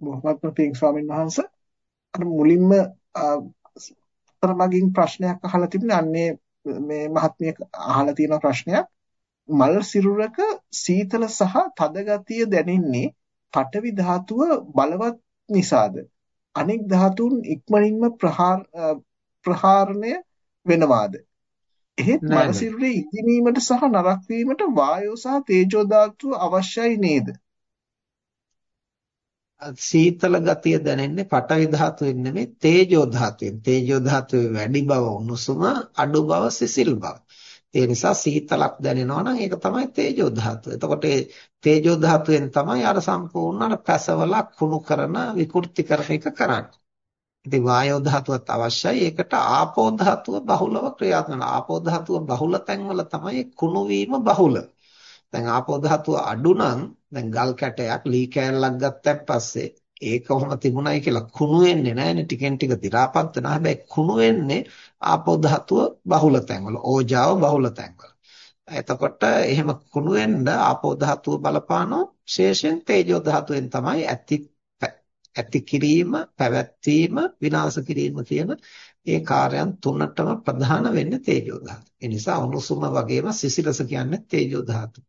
බොහොමත්ම පිං ස්වාමීන් වහන්සේ අර මුලින්ම අතර මගින් ප්‍රශ්නයක් අහලා තිබුණේ අන්නේ මේ මහත්මිය අහලා තියෙන ප්‍රශ්නයක්. මල් සිරුරක සීතල සහ තද ගතිය දැනෙන්නේ පඨවි ධාතුව බලවත් නිසාද? අනෙක් ධාතුන් ඉක්මනින්ම ප්‍රහාර ප්‍රහාරණය වෙනවාද? එහෙත් මල් සිරුරේ ඉදිමීමට සහ නරක් වීමට වායෝ සහ තේජෝ ධාතුව අවශ්‍යයි නේද සීතල ගතිය දැනෙන්නේ පඨවි ධාතුවෙන් නෙමෙයි තේජෝ ධාතුවෙන්. තේජෝ ධාතුවේ වැඩි බව උණුසුම, අඩු බව සිසිල් බව. ඒ නිසා සීතලක් දැනෙනවා නම් ඒක තමයි තේජෝ ධාතුව. එතකොට තේජෝ ධාතුවෙන් තමයි අර සම්පූර්ණ අර පැසවලා කුණු කරන විකෘති කරන එක කරන්නේ. ඉතින් වායෝ ධාතුවත් අවශ්‍යයි. ඒකට ආපෝ ධාතුව බහුලව ක්‍රියාත්මක ආපෝ ධාතුව බහුල තැන්වල තමයි කුණු වීම බහුල. දැන් ආපෝ ධාතුව අඩු නම් දැන් ගල් කැටයක් ලී කෑල්ලක් ගත්තන් පස්සේ ඒක කොහොම තිබුණයි කියලා කුණු වෙන්නේ නැහැනේ ටිකෙන් ටික දි รา පත් වෙනවා හැබැයි කුණු වෙන්නේ ආපෝ ධාතුව බහුල තැන්වල ඕජාව බහුල තැන්වල එතකොට එහෙම කුණු වෙන්න ආපෝ ධාතුව බලපානෝ ශේෂයෙන් තේජෝ ධාතුවෙන් තමයි ඇති ඇති කිරීම පැවැත්වීම විනාශ කිරීම කියන ඒ කාර්යයන් තුනටම ප්‍රධාන වෙන්නේ තේජෝ ධාතුව. ඒ නිසා උණුසුම වගේම සිසිලස කියන්නේ තේජෝ ධාතුව.